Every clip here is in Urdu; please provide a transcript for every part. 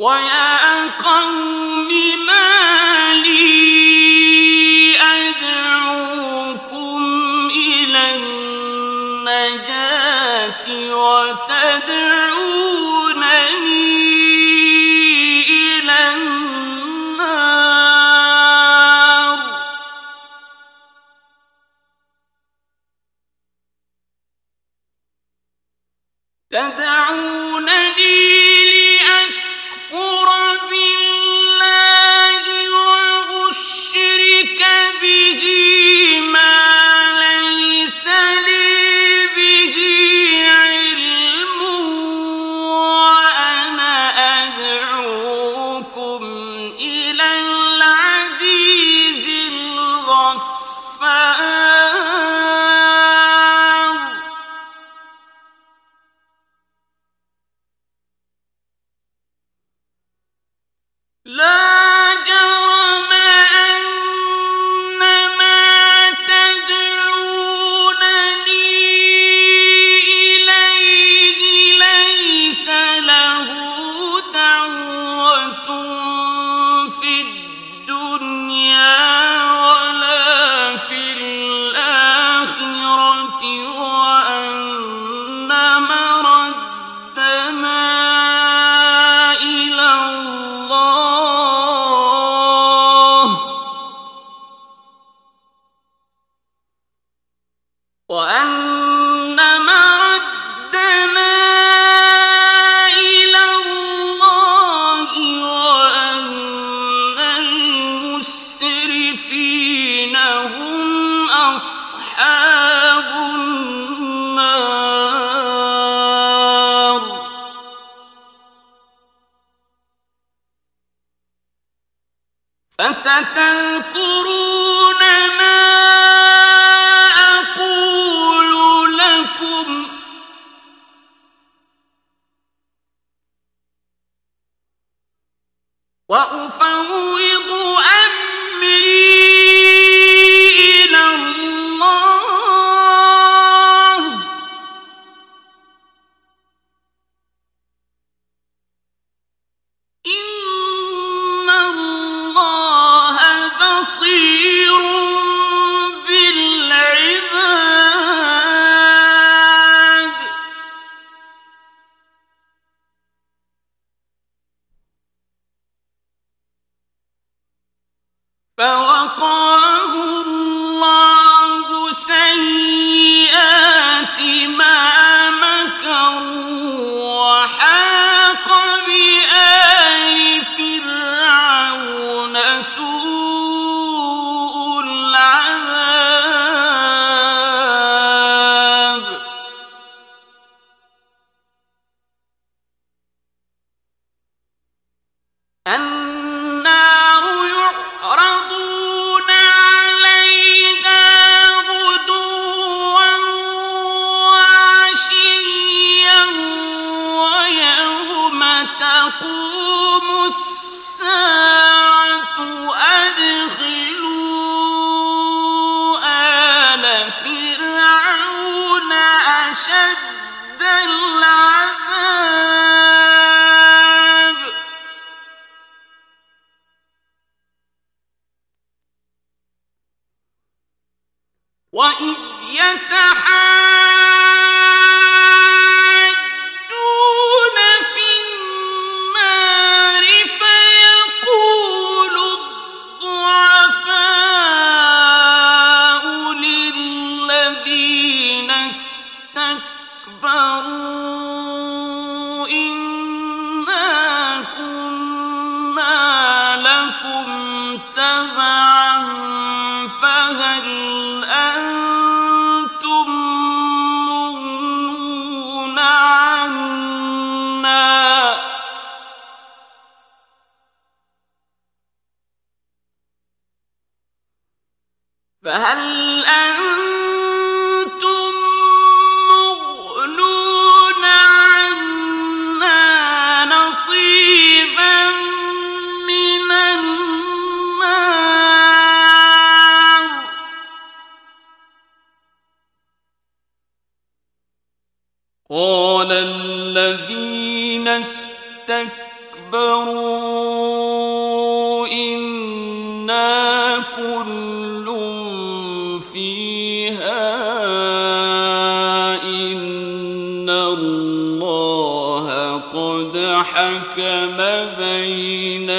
وَيَا قَوْمِ لا فستذكرون ما أقول لكم بصير تقوم قال الذين استكبروا إنا كل فيها إن الله قد حكم بين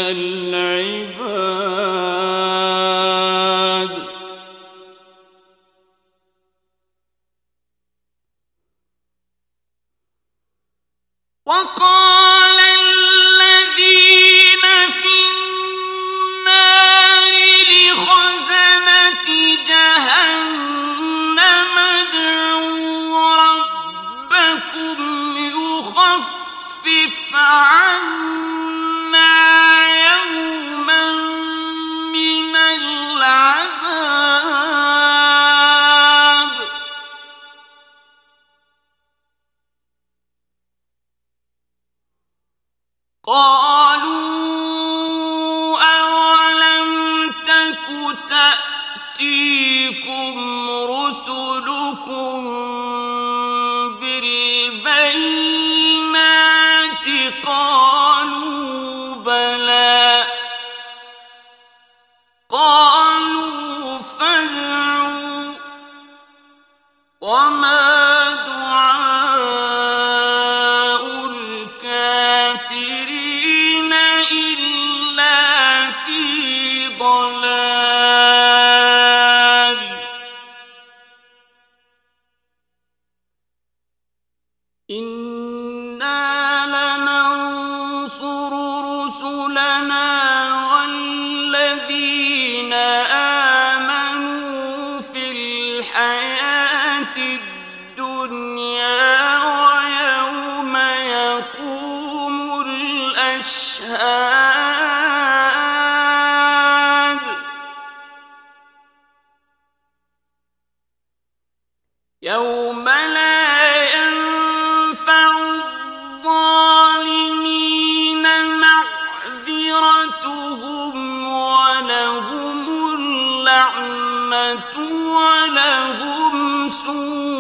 ولهم سور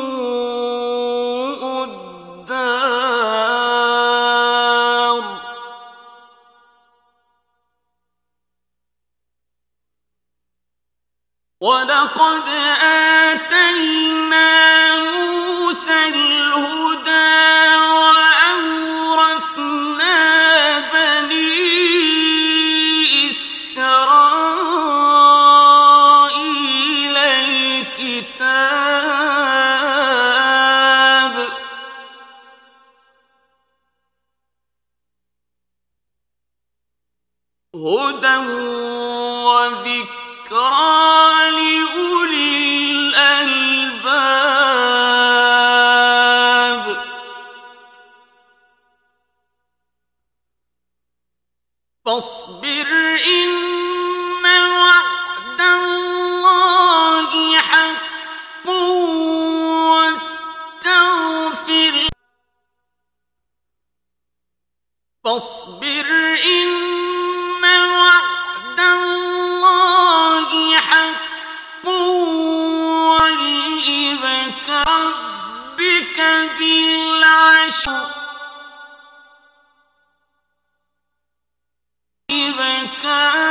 فاصبر ان بکا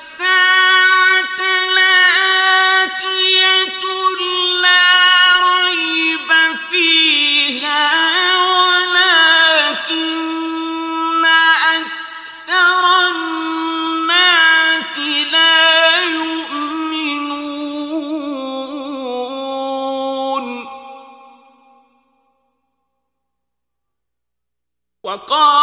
وقال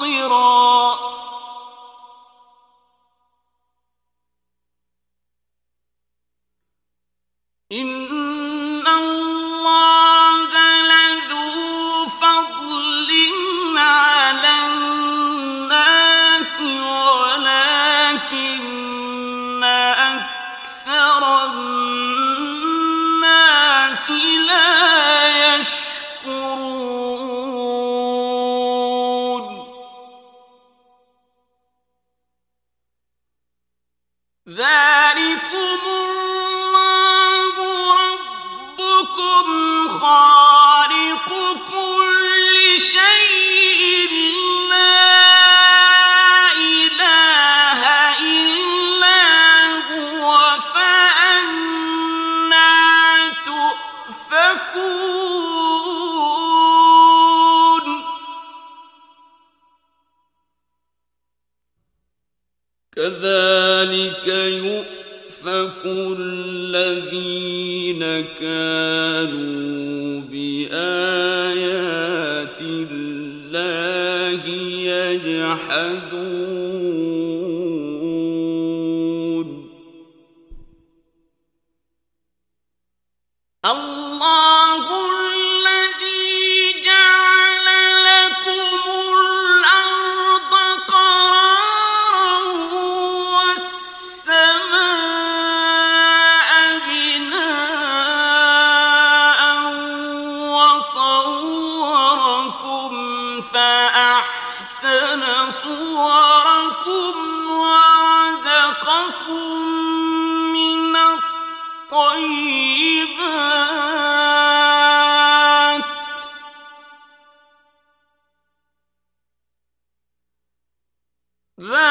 صراط كذلك يؤفك الذين كانوا بآيات الله يجحدون ذا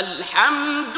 الحمد